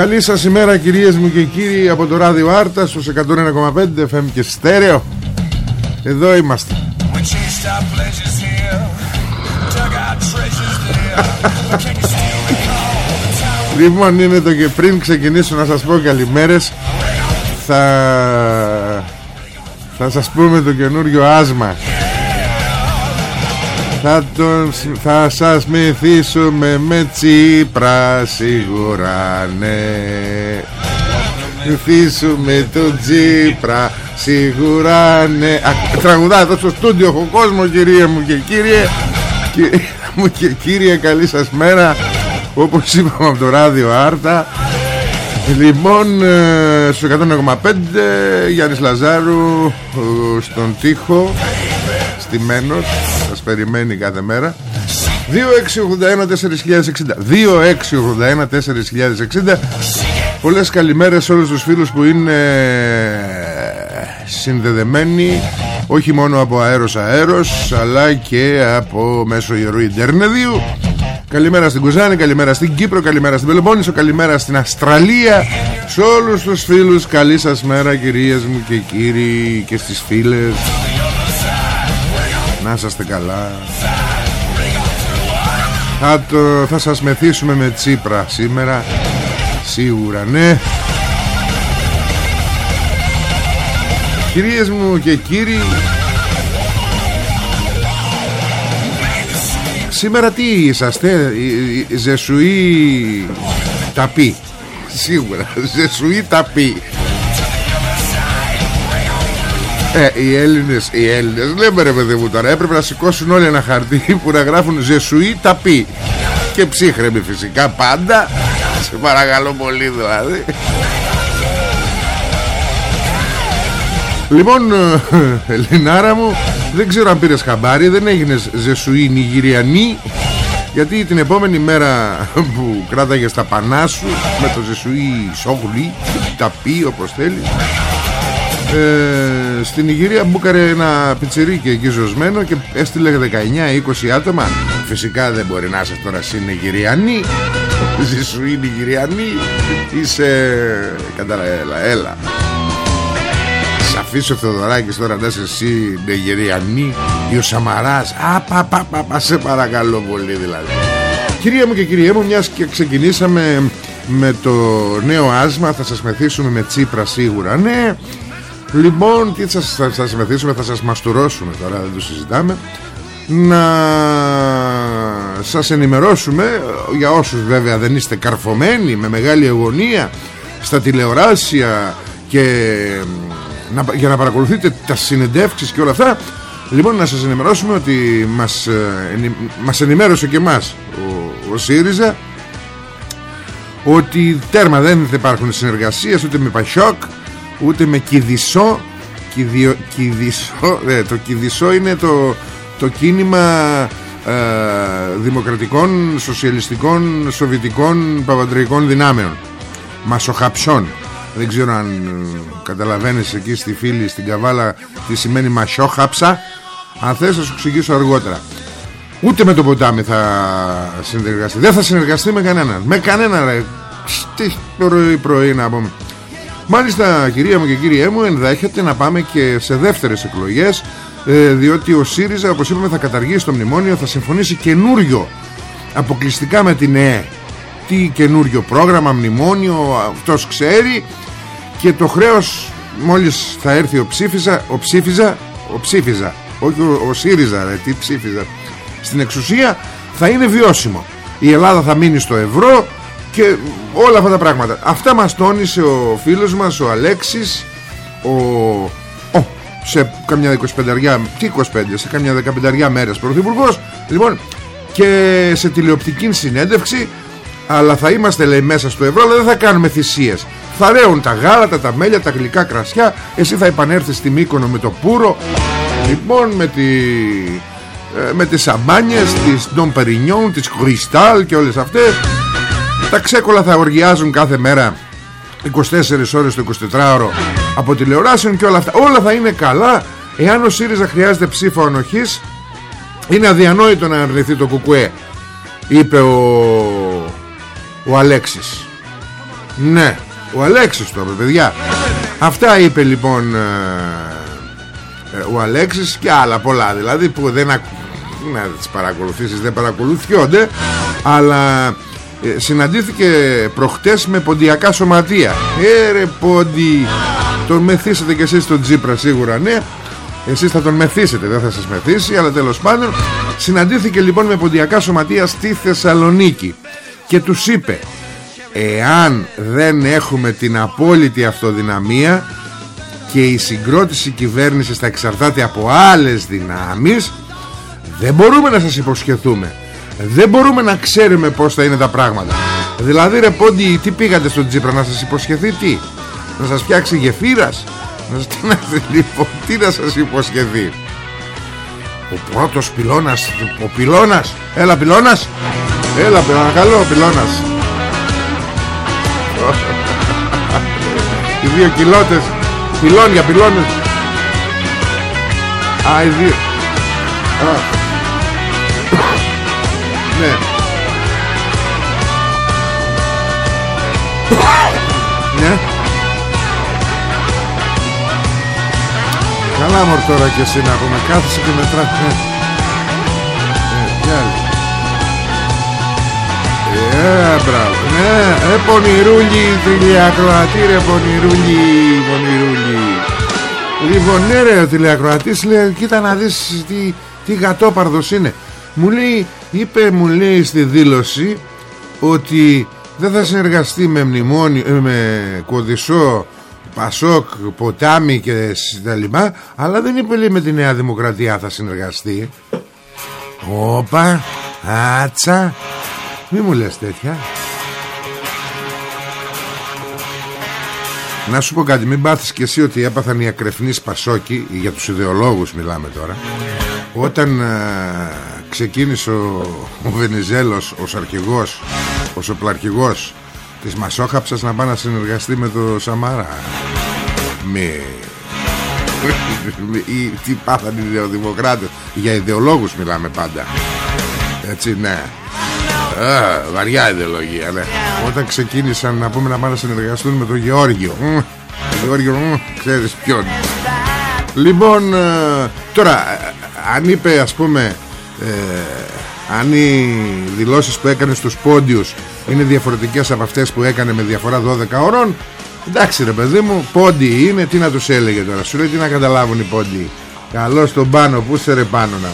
Καλή σας ημέρα κυρίες μου και κύριοι από το ράδιο Άρτα στους 101,5 FM και στέρεο. Εδώ είμαστε. Λοιπόν είναι το και πριν ξεκινήσω να σας πω καλημέρες. Θα Θα σας πούμε το καινούριο άσμα θα, τον, θα σας μεθύσουμε με τσίπρα σίγουρα ναι Μεθύσουμε τον τσίπρα σίγουρα ναι Α, Τραγουδά εδώ στο στούντιο έχω κόσμος κυρία μου και κύριε. Κυρία μου και κύριε καλή σας μέρα. Όπως είπαμε από το ράδιο Άρτα. Λοιπόν ε, στο 105 Γιάννης Λαζάρου στον τοίχο Στημένος Σας περιμένει κάθε μέρα. 2681-4060 2681-4060 Πολλές καλημέρες σε όλους τους φίλους που είναι συνδεδεμένοι όχι μόνο από αέρος αέρος αλλά και από μέσω ιερού Ιντερνεδίου. Καλημέρα στην Κουζάνη, καλημέρα στην Κύπρο, καλημέρα στην Πελοπόννησο, καλημέρα στην Αυστραλία. Σε όλους τους φίλους καλή σας μέρα κυρίες μου και κύριοι και στις φίλες Να είσαστε καλά. Θα, το, θα σας μεθύσουμε με τσίπρα σήμερα. Σίγουρα ναι. Κυρίες μου και κύριοι Σήμερα τι είσαστε Ζεσουή Ταπί. Σίγουρα Ζεσουή ταπί ε, οι Έλληνες, οι Έλληνες λέμε ρε παιδί μου τώρα Έπρεπε να σηκώσουν όλοι ένα χαρτί που να γράφουν Ζεσουή ταπί Και ψύχρεμοι φυσικά πάντα. Σε παρακαλώ πολύ δηλαδή. Λοιπόν Ελληνάρα μου Δεν ξέρω αν πήρες χαμπάρι Δεν έγινες Ζεσουή Νιγηριανή γιατί την επόμενη μέρα που κράταγες στα πανά σου με το Ζεσουή Σόγλι ταπί όπως θέλεις ε, στην Ιγυρία μπούκαρε ένα πιτσιρίκι εκεί ζωσμένο και έστειλε 19-20 άτομα. Φυσικά δεν μπορεί να είσαι τώρα εσύ Νιγηριανή. Σου είναι Νιγηριανή. Είσαι έλα, έλα. Σ' αφήσω Θεοδωράκης τώρα να είσαι εσύ Νιγηριανή ή ο Σαμαράς. Α, πα, πα, πα, πα, σε παρακαλώ πολύ δηλαδή. Κυρία μου και κυρία μου μιας και ξεκινήσαμε με το νέο άσμα θα σας μεθύσουμε με τσίπρα σίγουρα. Ναι Λοιπόν, τι θα σας, θα μεθύσουμε, θα σας μαστουρώσουμε τώρα, δεν το συζητάμε. Να σας ενημερώσουμε, για όσους βέβαια δεν είστε καρφωμένοι με μεγάλη αγωνία Στα τηλεοράσια και να, για να παρακολουθείτε τα συνεντεύξεις και όλα αυτά. Λοιπόν, να σας ενημερώσουμε ότι μας, ε, μας ενημέρωσε και μας ο, ο ΣΥΡΙΖΑ ότι τέρμα δεν θα υπάρχουν συνεργασίες ούτε με Πασιόκ ούτε με Κιδισό κηδιο, Κιδισό ε, το Κιδισό είναι το, το κίνημα ε, δημοκρατικών, σοσιαλιστικών, σοβιτικών, παπαντρικών δυνάμεων. Μασοχαψών. Δεν ξέρω αν ε, καταλαβαίνεις εκεί στη φίλη στην Καβάλα τι σημαίνει μασιόχαψα αν θες θα σου εξηγήσω αργότερα. Ούτε με το ποτάμι θα συνεργαστεί. Δεν θα συνεργαστεί με κανέναν. Με κανέναν ρε. Τι πρωί πρωί να πούμε Μάλιστα κυρία μου και κύριέ μου ενδέχεται να πάμε και σε δεύτερες εκλογές ε, διότι ο ΣΥΡΙΖΑ όπως είπαμε θα καταργήσει το μνημόνιο θα συμφωνήσει καινούριο αποκλειστικά με την ΕΕ. Τι καινούριο πρόγραμμα, μνημόνιο αυτός ξέρει. Και το χρέος μόλις θα έρθει ο ψήφιζα ο ψήφιζα, ο ψήφιζα όχι ο, ο ΣΥΡΙΖΑ ρε, τι ψήφιζα στην εξουσία θα είναι βιώσιμο. Η Ελλάδα θα μείνει στο ευρώ και όλα αυτά τα πράγματα. Αυτά μας τόνισε ο φίλος μας ο Αλέξης ο, ο σε καμιά 25 τι 25 σε καμιά 15 μέρες πρωθυπουργός. Λοιπόν και σε τηλεοπτική συνέντευξη αλλά θα είμαστε λέει μέσα στο ευρώ αλλά δεν θα κάνουμε θυσίες. Θα ρέουν τα γάλατα, τα μέλια, τα γλυκά κρασιά. Εσύ θα επανέλθεις στη Μύκονο με το πουρο λοιπόν με τη ε, με τις σαμπάνιες τις Ντον Περινιόν, τις Κρυστάλ και όλες αυτές τα ξέκολα θα οργιάζουν κάθε μέρα. 24 ώρες το 24ωρο από τηλεοράσεων και όλα αυτά. Όλα θα είναι καλά εάν ο ΣΥΡΙΖΑ χρειάζεται ψήφο ανοχής είναι αδιανόητο να αρνηθεί το κουκουέ είπε ο ο Αλέξης. Ναι ο Αλέξης το είπε παιδιά. Αυτά είπε λοιπόν ε, ε, ο Αλέξης και άλλα πολλά δηλαδή που δεν ακού να τις παρακολουθήσεις δεν παρακολουθιόνται αλλά ε, συναντήθηκε προχτές με ποντιακά σωματεία. Ε ρε πόντι τον μεθύσετε κι εσείς τον Τζίπρα σίγουρα ναι. Εσείς θα τον μεθύσετε δεν θα σας μεθύσει αλλά τέλος πάντων συναντήθηκε λοιπόν με ποντιακά σωματεία στη Θεσσαλονίκη και τους είπε εάν δεν έχουμε την απόλυτη αυτοδυναμία και η συγκρότηση κυβέρνησης θα εξαρτάται από άλλες δυνάμεις δεν μπορούμε να σας υποσχεθούμε δεν μπορούμε να ξέρουμε πως θα είναι τα πράγματα. Δηλαδή ρε πόντι τι πήγατε στον Τζίπρα να σας υποσχεθεί τι; Να σας φτιάξει γεφύρας; Να σας, τι, να, λοιπόν, τι να σας υποσχεθεί; Ο πρώτος πυλώνας ο πυλώνας. Έλα πυλώνας. Έλα παρακαλώ πυλώνας. Οι δύο κιλότες πυλώνια πυλώνες. Α οι δύο ναι. Ναι. Καλά μωρ τώρα και εσύ να πούμε. Κάθεσαι και μετράς. Ναι. Ε, ε, μπράβο. Ναι, ε, πονηρούλι Τηλεακροατή ρε πονηρούλι Πονηρούλι Λοιπόν ναι ρε ο τηλεακροατής λέει Κοίτα να δεις τι, τι γατόπαρδος είναι Μου λέει Είπε μου λέει στη δήλωση Ότι δεν θα συνεργαστεί με μνημόνιο ε, Με κοδισό Πασόκ, Ποτάμι και τα λοιπά Αλλά δεν είπε λέει με τη Νέα Δημοκρατία θα συνεργαστεί. Όπα Άτσα μη μου λες τέτοια. Να σου πω κάτι Μην πάθεις και εσύ ότι έπαθαν οι ακρεφνείς Πασόκοι Για τους ιδεολόγους μιλάμε τώρα Όταν α, ξεκίνησε ο, ο Βενιζέλος Ως αρχηγός Ως οπλαρχηγός Της Μασόχαψας να πάει να συνεργαστεί με το Σαμάρα. Μη τι πάθαν οι ιδεοδημοκράτες Για ιδεολόγους μιλάμε πάντα. Έτσι ναι. Α, βαριά ιδεολογία ναι. Όταν ξεκίνησαν να πούμε να πάνε να συνεργαστούν με τον Γεώργιο. Γεώργιο ξέρεις ποιον Λοιπόν ε, Τώρα ε, αν είπε ας πούμε ε, Αν οι δηλώσεις που έκανε στους πόντιους Είναι διαφορετικές από αυτές που έκανε με διαφορά 12 ώρων Εντάξει ρε παιδί μου Πόντι είναι τι να τους έλεγε τώρα Σου λέει τι να καταλάβουν οι πόντι. Καλό στον πάνω που σε ρε πάνω να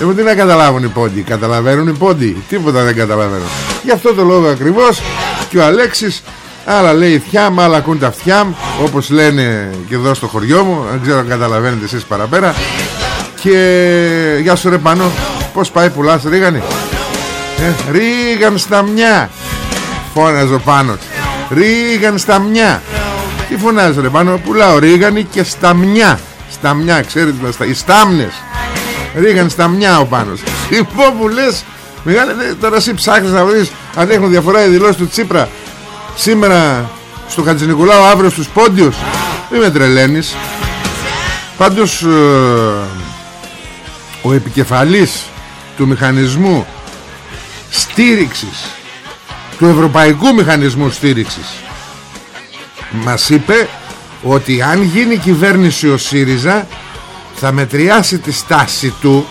εγώ τι να καταλάβουν οι πόντι Καταλαβαίνουν οι πόντι Τίποτα δεν καταλαβαίνουν Γι' αυτό το λόγο ακριβώς Και ο Αλέξης Άλλα λέει θιάμ Άλλα ακούν τα φτιάμ Όπως λένε και εδώ στο χωριό μου Δεν ξέρω αν καταλαβαίνετε εσείς παραπέρα. Και Γεια σου ρε πάνω Πως πάει πουλάς ρίγανη; Ε, Ρίγαν στα μιά Φώναζε ο Πάνος. Ρίγαν στα μιά Τι φωνάζεις ρε πάνω Πουλάω ρίγανη και στα μιά Στα μιά ξέρετε Οι στάμνες. Ρίγαν στα μιά ο Πάνος Λοιπόν που λες Μεγάλε, τώρα εσύ ψάχνεις να βρεις Αν έχουν διαφορά οι δηλώσεις του Τσίπρα Σήμερα στο Χατζηνικουλάου αύριο στους Πόντιους Μην με τρελαίνεις. Πάντως ε, Ο επικεφαλής Του μηχανισμού Στήριξης Του Ευρωπαϊκού Μηχανισμού Στήριξης Μας είπε Ότι αν γίνει κυβέρνηση ο ΣΥΡΙΖΑ Θα μετριάσει τη στάση του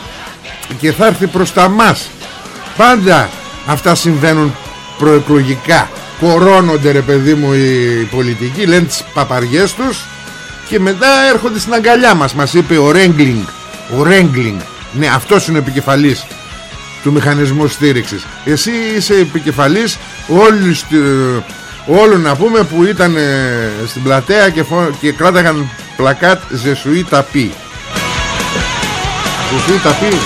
Και θα έρθει προς τα μας. Πάντα αυτά συμβαίνουν προεκλογικά κορώνονται ρε παιδί μου οι πολιτικοί λένε τις παπαριές τους και μετά έρχονται στην αγκαλιά μας. Μας είπε ο Ρέγκλινγκ ο Ρέγκλινγκ. Ναι αυτός είναι ο επικεφαλής του μηχανισμού στήριξης. Εσύ είσαι επικεφαλής όλοι όλων να πούμε που ήταν ε, στην πλατεία και, φο... και κράταγαν πλακάτ Ζεσουή Ταπί Ζεσουή Ταπί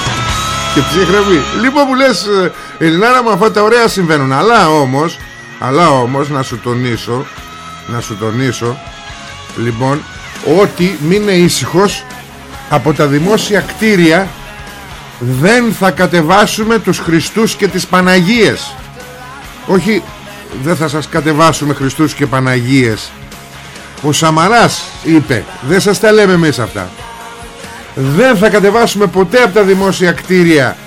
και ψύχρεμη λοιπόν που λες ε, Ελληνάρα μου αυτά τα ωραία συμβαίνουν. Αλλά όμως αλλά όμως να σου τονίσω Να σου τονίσω Λοιπόν Ότι μην είναι ήσυχος Από τα δημόσια κτίρια Δεν θα κατεβάσουμε Τους Χριστούς και τις Παναγίες. Όχι Δεν θα σας κατεβάσουμε Χριστούς και Παναγίες. Ο Σαμαράς είπε Δεν σας τα λέμε εμείς αυτά Δεν θα κατεβάσουμε ποτέ Από τα δημόσια κτίρια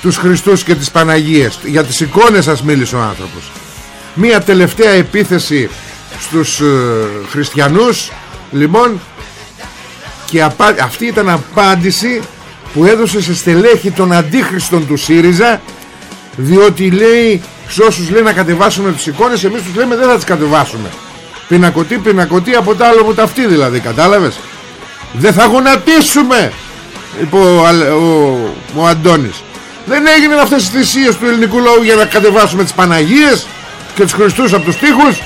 τους Χριστούς και τις Παναγίες. Για τις εικόνες σας μίλησε ο άνθρωπος μία τελευταία επίθεση στους ε, χριστιανούς λοιπόν και αυτή ήταν απάντηση που έδωσε σε στελέχη των αντίχριστων του ΣΥΡΙΖΑ διότι λέει σε όσους λέει να κατεβάσουμε τις εικόνες εμείς τους λέμε δεν θα τις κατεβάσουμε. Πινακωτή πινακωτή από τα άλλο μου ταυτί δηλαδή κατάλαβες. Δεν θα γονατίσουμε είπε ο, ο, ο Αντώνης. Δεν έγιναν αυτές τις θυσίες του ελληνικού λαού για να κατεβάσουμε τις Παναγίες και τους Χριστούς από τους τοίχους.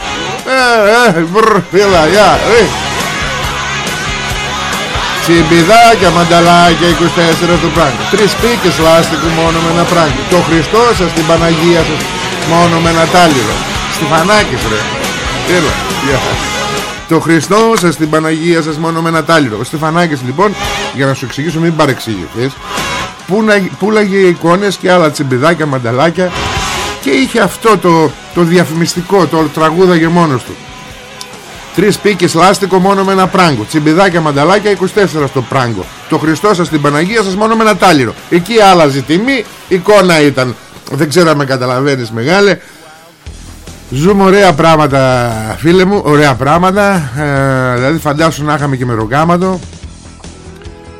Ε, ε, βρρ, έλα, γεια, ε. Τσιμπιδάκια, μανταλάκια 24 στο πράγμα. Τρεις πίκες λάστικου μόνο με ένα πράγμα. Το Χριστό σας, την Παναγία σας Μόνο με ένα τάλιρο. Στυφανάκης ρε. Έλα, γεια. Το Χριστό σας την Παναγία σας μόνο με ένα τάλιρο. Ο Στεφανάκης λοιπόν για να σου εξηγήσω μην παρεξήγηθες πουλάγε εικόνες και άλλα τσιμπιδάκια, μανταλάκια και είχε αυτό το, το διαφημιστικό το τραγούδαγε μόνος του. Τρεις πίκες λάστικο μόνο με ένα πράγκο. Τσιμπιδάκια μανταλάκια 24 στο πράγκο. Το Χριστό σας την Παναγία σας μόνο με ένα τάλιρο. Εκεί άλλαζε τιμή Εικόνα ήταν. Δεν ξέρω αν με καταλαβαίνεις μεγάλε. Ζούμε ωραία πράγματα φίλε μου Ωραία πράγματα. Ε, Δηλαδή φαντάσου να είχαμε και με ρογκάματο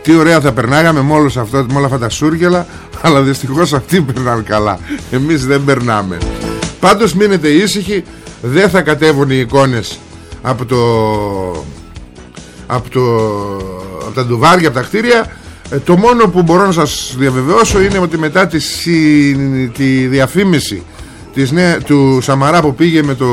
τι ωραία θα περνάγαμε με, όλους αυτό, με όλα αυτά τα σούργελα Αλλά δυστυχώς αυτοί περνάνε καλά. Εμείς δεν περνάμε. Πάντως μείνετε ήσυχοι Δεν θα κατέβουν οι εικόνες Από το Από το Από τα ντουβάρια, από τα κτίρια. Ε, Το μόνο που μπορώ να σας διαβεβαιώσω Είναι ότι μετά τη, τη διαφήμιση της, ναι, Του Σαμαρά που πήγε με το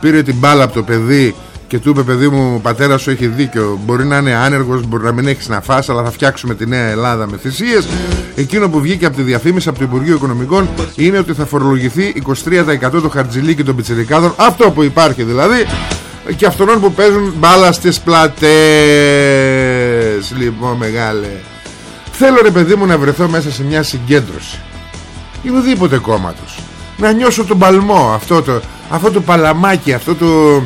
Πήρε την μπάλα από το παιδί και του είπε παιδί μου ο πατέρας σου έχει δίκιο. Μπορεί να είναι άνεργος, μπορεί να μην έχεις να φας αλλά θα φτιάξουμε τη νέα Ελλάδα με θυσίες εκείνο που βγήκε από τη διαφήμιση από το Υπουργείο Οικονομικών είναι ότι θα φορολογηθεί 23% το χαρτζιλίκι των πιτσιρικάδων. Αυτό που υπάρχει δηλαδή και αυτών που παίζουν μπάλα στις πλατές. Λοιπόν μεγάλε. Θέλω ρε παιδί μου να βρεθώ μέσα σε μια συγκέντρωση. Ή ουδήποτε κόμματος. Να νιώσω τον παλμό αυτό το, αυτό το παλαμάκι αυτό το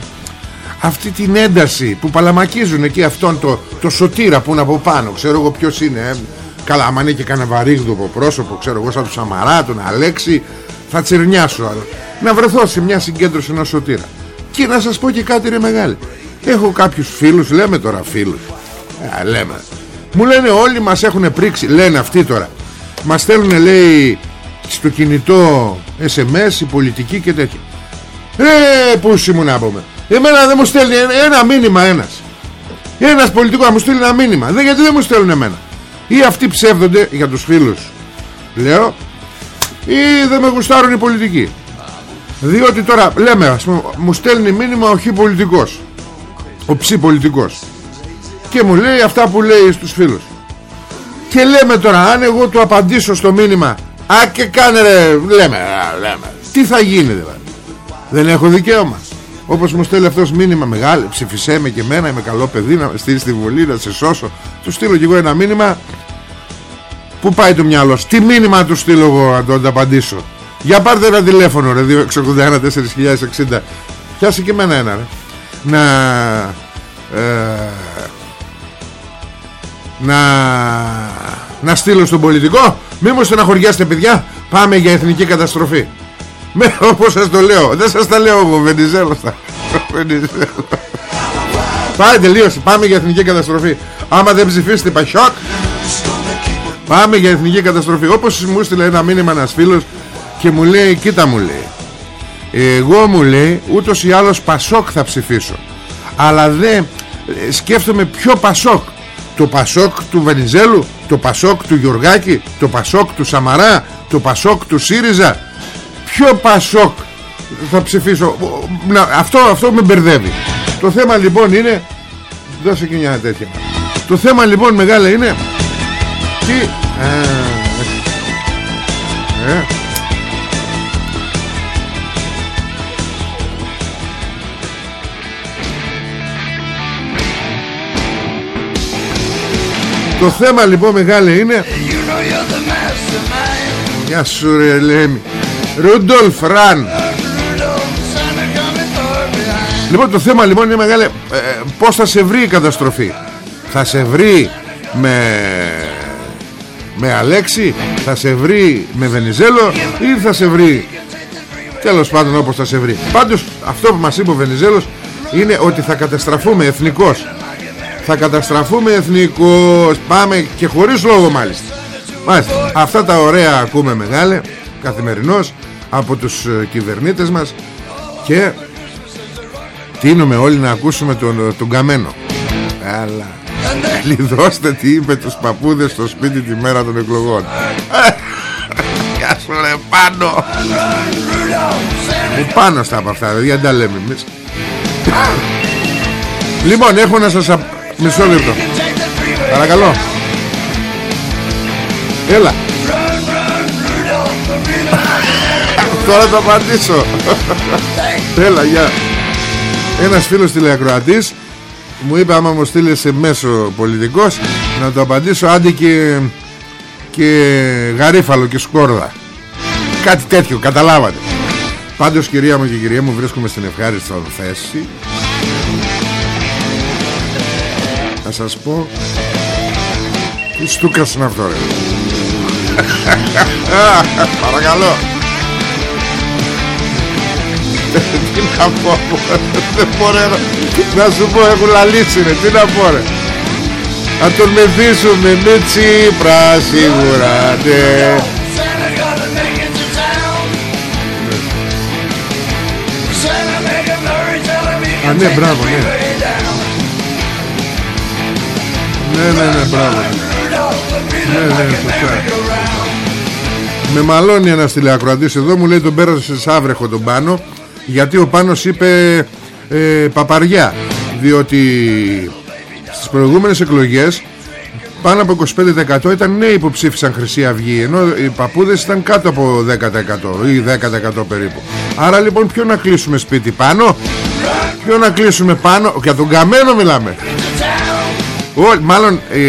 αυτή την ένταση που παλαμακίζουν εκεί αυτόν το, το σωτήρα που είναι από πάνω. Ξέρω εγώ ποιος είναι ε. καλά άμα είναι και κανένα βαρύγδουπο πρόσωπο ξέρω εγώ σαν του Σαμαρά τον Αλέξη θα τσιρνιάσω άλλο. να βρεθώ σε μια συγκέντρωση ενός σωτήρα. Και να σας πω και κάτι ρε μεγάλη. Έχω κάποιους φίλους λέμε τώρα φίλους. Ε, λέμε. Μου λένε όλοι μας έχουν πρίξει λένε αυτοί τώρα. Μας στέλνουν λέει στο κινητό SMS η πολιτική και τέτοια. Ε πούσι μου να πούμε Εμένα δεν μου στέλνει ένα μήνυμα ένας. Ένας πολιτικός να μου στείλει ένα μήνυμα. Δεν, Γιατί δεν μου στέλνουν εμένα. Ή αυτοί ψεύδονται για τους φίλους. Λέω Ή δεν με γουστάρουν οι πολιτικοί. Διότι τώρα λέμε ας πούμε, Μου στέλνει μήνυμα ο χι πολιτικός. Ο ψι πολιτικός. Και μου λέει αυτά που λέει στους φίλους. Και λέμε τώρα Αν εγώ του απαντήσω στο μήνυμα Α και κάνε ρε Λέμε, λέμε Τι θα γίνει δηλαδή. Δεν έχω δικαίωμα όπως μου στέλνει αυτός μήνυμα μεγάλο Ψηφισέ με και εμένα είμαι καλό παιδί Να στείλεις τη βολή να σε σώσω Του στείλω και εγώ ένα μήνυμα. Πού πάει το μυαλό Τι μήνυμα του στείλω εγώ να το απαντήσω; Για πάρτε ένα τηλέφωνο ρε 261 4060 πιάσει και εμένα ένα ρε. Να ε, Να Να στείλω στον πολιτικό. Μη μου στεναχωριάστε παιδιά. Πάμε για εθνική καταστροφή με, όπως σας το λέω. Δεν σας τα λέω εγώ Βενιζέλο Πάει τελείωσε. Πάμε για εθνική καταστροφή. Άμα δεν ψηφίσετε Πασιόκ Πάμε για εθνική καταστροφή. Όπως μου έστειλε ένα μήνυμα ένας φίλος Και μου λέει κοίτα μου λέει Εγώ μου λέει ούτως ή άλλως Πασόκ θα ψηφίσω Αλλά δεν σκέφτομαι ποιο Πασόκ. Το Πασόκ του Βενιζέλου Το Πασόκ του Γιωργάκη Το Πασόκ του Σαμαρά Το Πασόκ του ΣΥΡΙΖΑ Ποιο Πασόκ θα ψηφίσω. Να, αυτό, αυτό με μπερδεύει. Το θέμα λοιπόν είναι Δώσε και μια τέτοια. Το θέμα λοιπόν μεγάλα είναι Τι ε, Το θέμα λοιπόν μεγάλο είναι Γεια σου ρε Λέμι Ρούντολφ Ραν. Λοιπόν το θέμα λοιπόν είναι μεγάλο ε, Πώς θα σε βρει η καταστροφή. Θα σε βρει με Με Αλέξη Θα σε βρει με Βενιζέλο Ή θα σε βρει Τέλος πάντων όπως θα σε βρει. Πάντως αυτό που μας είπε ο Βενιζέλος Είναι ότι θα καταστραφούμε εθνικός Θα καταστραφούμε εθνικός Πάμε και χωρίς λόγο μάλιστα. Μάλιστα. Αυτά τα ωραία ακούμε μεγάλε Καθημερινώς από τους ε, κυβερνήτες μας και τίνουμε όλοι να ακούσουμε τον, τον καμένο. Αλλά λιδώστε τι είπε τους παππούδες στο σπίτι τη μέρα των εκλογών. Γεια σου ρε πάνω. Μου πάνω στα από αυτά δεν τα λέμε εμείς. Λοιπόν έχω να σας Μισό λεπτό. Παρακαλώ. Έλα Τώρα θα απαντήσω. Έλα γεια. Ένας φίλος τηλεακροατής Μου είπε άμα μου στείλεις σε μέσο πολιτικός Να το απαντήσω άντε και Και γαρίφαλο και σκόρδα. Κάτι τέτοιο καταλάβατε. Πάντως κυρία μου και κυρία μου Βρίσκομαι στην ευχάριστη θέση. Να σας πω Τι στούκας είναι αυτό ρε. Παρακαλώ Τι να πω Δεν μπορώ να σου πω έχουν λαλήσει ρε. Τι να πω ρε. Να τον μεθύσουμε με τσίπρα σίγουρα ναι. Α ναι μπράβο ναι. Ναι ναι ναι μπράβο. Ναι ναι σωστά. Με μαλώνει ένας τηλεακροατής εδώ Μου λέει τον πέρασε σε άβρεχο τον πάνω γιατί ο Πάνος είπε ε, παπαριά. Διότι στις προηγούμενες εκλογές πάνω από 25% ήταν νέοι που ψήφισαν Χρυσή Αυγή ενώ οι παππούδες ήταν κάτω από 10% ή 10% περίπου. Άρα λοιπόν ποιο να κλείσουμε σπίτι πάνω ποιο να κλείσουμε πάνω; Για τον καμένο μιλάμε. Ό, μάλλον ε,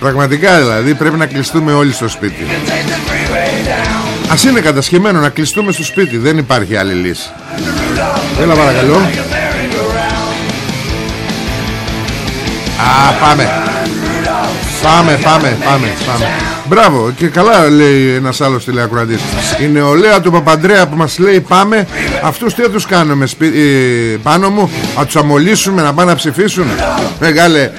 πραγματικά δηλαδή πρέπει να κλειστούμε όλοι στο σπίτι Ας είναι κατασχεμένο να κλειστούμε στο σπίτι Δεν υπάρχει άλλη λύση. Έλα παρακαλώ. Α πάμε. Πάμε πάμε πάμε πάμε. Μπράβο και καλά λέει ένας άλλος τηλεακροατής. Η νεολαία του Παπαντρέα που μας λέει πάμε Αυτούς τι θα τους κάνουμε σπί... ε, πάνω μου Να τους αμολύσουμε να πάνε να ψηφίσουν Μεγάλε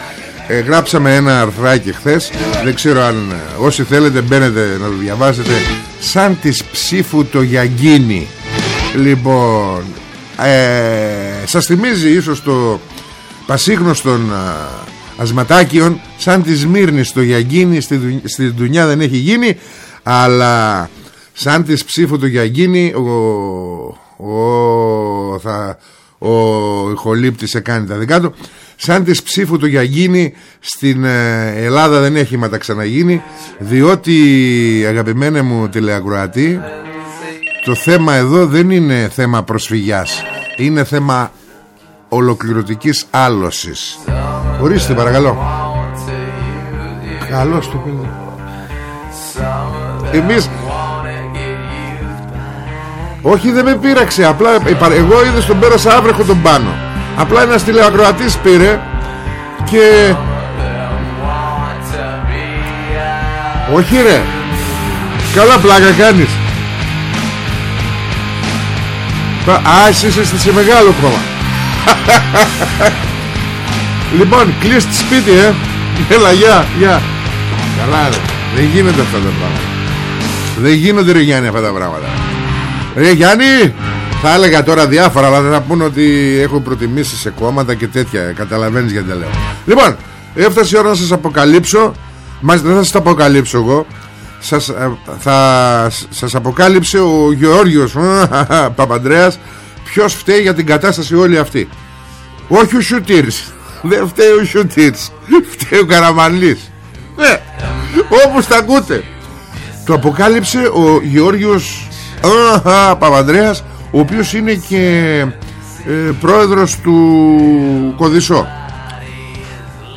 ε, γράψαμε ένα αρθράκι χθες. Δεν ξέρω αν ε, όσοι θέλετε μπαίνετε να το διαβάσετε. Σαν της ψήφου το Γιαγκίνι Λοιπόν ε, Σας θυμίζει ίσως το πασίγνωστον ασματάκιον Σαν της Μύρνης το Γιαγκίνι στη, στη δουλειά δεν έχει γίνει Αλλά σαν της ψήφου το Γιαγκίνι ο, ο, θα, ο ηχολήπτης σε κάνει τα δικά του σαν της ψήφου του Γιαγίνη στην ε, Ελλάδα δεν έχει μα ξαναγίνει διότι αγαπημένε μου τηλεακροατή το θέμα εδώ δεν είναι θέμα προσφυγιάς είναι θέμα ολοκληρωτικής άλωσης. Ορίστε παρακαλώ. Καλώς το παιδί. Εμείς Όχι δεν με πείραξε Απλά εγώ είδες τον πέρασα άβρεχο τον πάνω Απλά ένας τηλεακροατής πήρε Και Όχι ρε. Καλά πλάκα κάνεις. Α εσύ είσαι σε μεγάλο κόμμα Λοιπόν κλείς τη σπίτι ε. Έλα γεια γεια. Καλά ρε. Δεν γίνεται αυτά τα πράγματα. Δεν γίνονται ρε Γιάννη αυτά τα πράγματα. Ρε Γιάννη Θα έλεγα τώρα διάφορα Αλλά δεν θα πούνε ότι έχω προτιμήσει σε κόμματα και τέτοια. Καταλαβαίνεις γιατί τα λέω. Λοιπόν έφτασε η ώρα να σας αποκαλύψω. Μας δεν θα σας τα αποκαλύψω εγώ. Σας, ε, θα σας αποκάλυψε ο Γεώργιος Παπαντρέας ποιος φταίει για την κατάσταση όλη αυτή. Όχι ο Σιουτήρης δεν φταίει ο Σιουτήρης φταίει ο Καραμανλής ναι, όπως τα ακούτε. Το αποκάλυψε ο Γεώργιος Παπαντρέας ο οποίος είναι και ε, πρόεδρος του Κοδισό.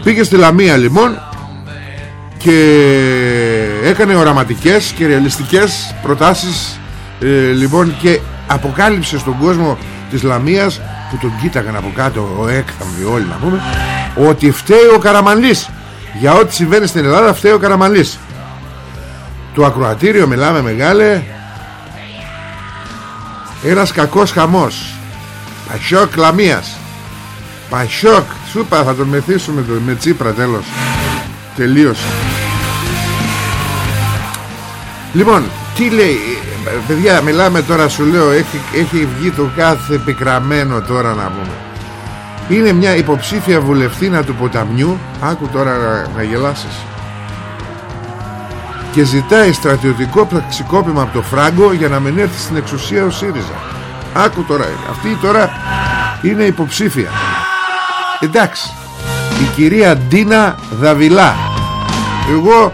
Πήγε στη Λαμία λοιπόν και έκανε οραματικές και ρεαλιστικές προτάσεις ε, λοιπόν και αποκάλυψε στον κόσμο της Λαμίας που τον κοίταγαν από κάτω ο έκθαμβοι όλοι να πούμε ότι φταίει ο Καραμανλής για ό,τι συμβαίνει στην Ελλάδα φταίει ο Καραμανλής το ακροατήριο μιλάμε μεγάλε ένας κακός χαμός. Πασιόκ Λαμίας. Πασιόκ Σούπα θα τον μεθύσουμε με τσίπρα τέλος. Τελείωσε. Λοιπόν τι λέει Παιδιά μιλάμε τώρα σου λέω Έχει, έχει βγει το κάθε επικραμένο τώρα να πούμε. Είναι μια υποψήφια βουλευτήνα του ποταμιού. Άκου τώρα να, να γελάσεις Και ζητάει στρατιωτικό πραξικόπημα από το Φράγκο Για να μην έρθει στην εξουσία ο ΣΥΡΙΖΑ. Άκου τώρα Αυτή τώρα είναι υποψήφια. Εντάξει Η κυρία Ντίνα Δαβιλά. Εγώ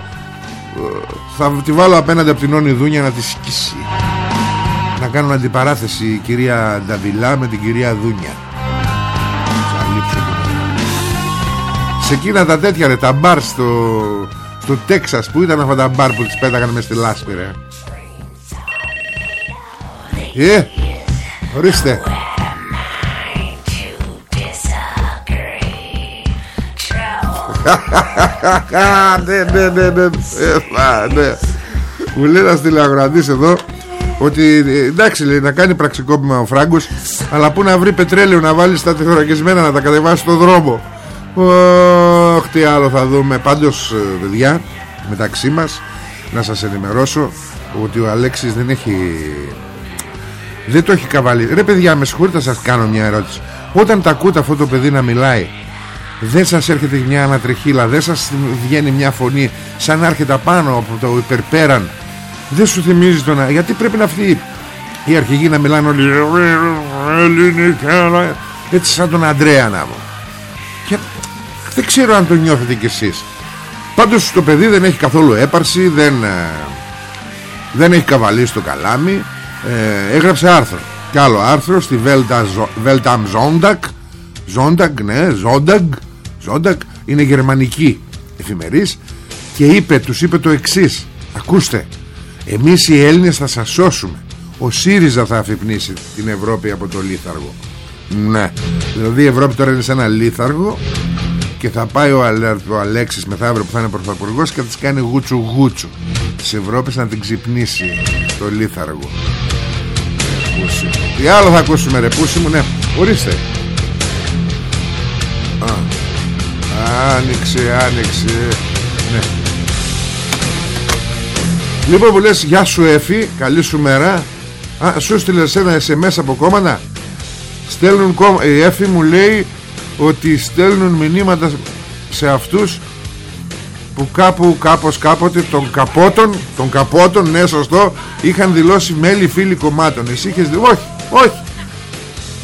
θα τη βάλω απέναντι από την Όνη Δούνια να τη σκίσει. Να κάνουν αντιπαράθεση η κυρία Νταβιλά με την κυρία Δούνια. Σε εκείνα τα τέτοια ρε Τα μπαρ στο, στο Τέξας Που ήταν αυτά τα μπαρ που τις πέταγαν μες στη λάσπη ρε. Ε Ορίστε. Ναι, ναι, ναι, ναι, ναι. Μου λέει ένας τηλεαγωρατής εδώ ότι εντάξει λέει να κάνει πραξικόπημα ο Φράγκος αλλά που να βρει πετρέλαιο να βάλει στα τεθωρακισμένα να τα κατεβάσει στο δρόμο Ωχ τι άλλο θα δούμε. Πάντως παιδιά μεταξύ μας να σας ενημερώσω ότι ο Αλέξης δεν έχει δεν το έχει καβάλει ρε παιδιά με συγχωρείτε θα σας κάνω μια ερώτηση. Όταν τα ακούτε αυτό το παιδί να μιλάει δεν σας έρχεται μια ανατρεχίλα δεν σας βγαίνει μια φωνή σαν να έρχεται απάνω από το υπερπέραν. Δεν σου θυμίζει το να γιατί πρέπει να αυτοί οι αρχηγοί να μιλάνε όλοι ελληνικά έτσι σαν τον Αντρέα να μου και δεν ξέρω αν το νιώθετε κι εσείς. Πάντως το παιδί δεν έχει καθόλου έπαρση δεν, ε, δεν έχει καβαλήσει το καλάμι. Ε, έγραψε άρθρο. Κι άλλο άρθρο στη Weltam Zondag Zondag ναι Zondag Ζόντακ είναι γερμανική εφημερής και είπε, τους είπε το εξής. Ακούστε εμείς οι Έλληνες θα σας σώσουμε. Ο ΣΥΡΙΖΑ θα αφυπνίσει την Ευρώπη από το λίθαργο. Ναι. Δηλαδή η Ευρώπη τώρα είναι σε ένα λίθαργο και θα πάει ο, ο Αλέξης μεθαύριο που θα είναι πρωθυπουργός και θα της κάνει γούτσου γούτσου της Ευρώπης να την ξυπνήσει το λίθαργο. Τι άλλο θα ακούσουμε ρε πούσι μου ναι. Ορίστε. Άνοιξε, άνοιξε. Ναι. Λοιπόν που λες Γεια σου Εφη, καλή σου μέρα Α, σου στείλες ένα SMS από κόμματα. Στέλνουν κόμματα Η Εφη μου λέει Ότι στέλνουν μηνύματα Σε αυτούς Που κάπου κάπως κάποτε Των καπότων, των καπότων Ναι σωστό Είχαν δηλώσει μέλη φίλοι κομμάτων. Εσύ είχες δει, όχι, όχι.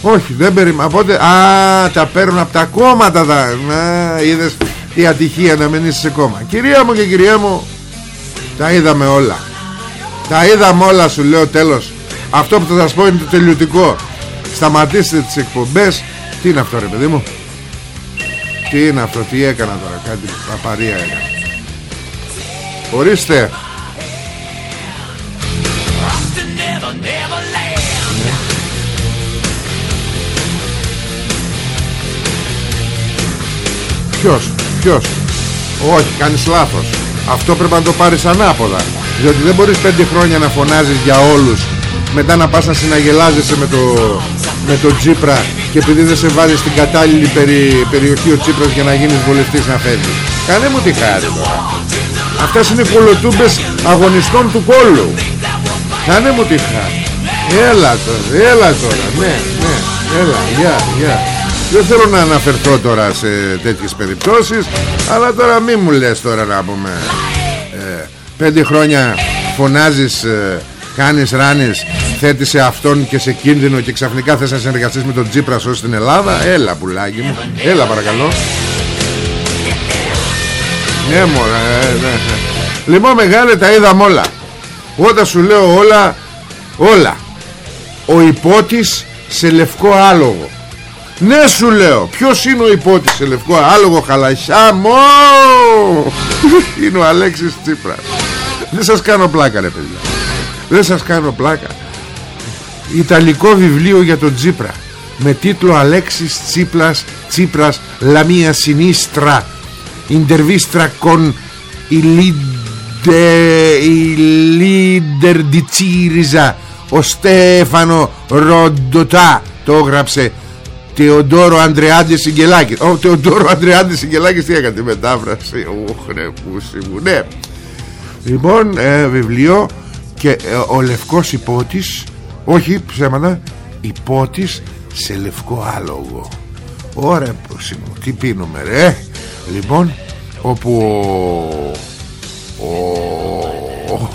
Όχι δεν περιμένω Οπότε α τα παίρνουν από τα κόμματα τα... Να είδες η ατυχία να μην είσαι σε κόμμα. Κυρία μου και κυρία μου Τα είδαμε όλα. Τα είδαμε όλα σου λέω τέλος. Αυτό που θα σας πω είναι το τελειωτικό. Σταματήστε τις εκπομπές. Τι είναι αυτό ρε παιδί μου; Τι είναι αυτό, τι έκανα τώρα, κάτι απαρία έκανα. Ορίστε. Ποιος, ποιος Όχι, κάνεις λάθος Αυτό πρέπει να το πάρεις ανάποδα Διότι δεν μπορείς πέντε χρόνια να φωνάζεις για όλους Μετά να πας να συναγελάζεσαι με το με το Τσίπρα Και επειδή δεν σε βάζει στην κατάλληλη περι, περιοχή ο Τσίπρας Για να γίνεις βολευτής να φεύγεις. Κάνε μου τη χάρη τώρα. Αυτές είναι κολοτούμπες αγωνιστών του κόλλου. Κάνε μου τη χάρη. Έλα τώρα, έλα τώρα. Ναι, ναι, έλα, γεια, γεια. Δεν θέλω να αναφερθώ τώρα σε τέτοιες περιπτώσεις Αλλά τώρα μη μου λες τώρα να πούμε. Ε, Πέντε χρόνια φωνάζεις ε, Κάνεις ράνεις Θέτεις σε αυτόν και σε κίνδυνο Και ξαφνικά θες να συνεργαστείς με τον Τζίπρας Ως στην Ελλάδα. Έλα πουλάκι μου. Έλα παρακαλώ. Ναι μωρέ ε, ναι, ναι. Λοιπόν μεγάλε τα είδαμε όλα. Όταν σου λέω όλα Όλα. Ο υπότης σε λευκό άλογο. Ναι σου λέω. Ποιος είναι ο υπότης σε λευκό άλογο χαλασιάμο Είναι ο Αλέξης Τσίπρας. Δεν σας κάνω πλάκα ρε παιδιά. Δεν σας κάνω πλάκα Ιταλικό βιβλίο για τον Τσίπρα Με τίτλο Αλέξης Τσίπρας Τσίπρας Λαμία Σινίστρα Ιντερβίστρα con il leader di Τσίριζα Ο Στέφανο Ροντοτά Το έγραψε Τεοντόρο Αντρεάντη Σιγκελάκη. Ο Τεοντόρο Αντρεάντη Σιγκελάκη τι έκανε τη μετάφραση. Ωχ, ρε, μου, ναι. Λοιπόν, ε, βιβλίο και ε, ο λευκός υπότης, όχι ψέματα, υπότης σε λευκό άλογο. Ωραία, μου, τι πίνουμε ρε. Λοιπόν, όπου ο, ο,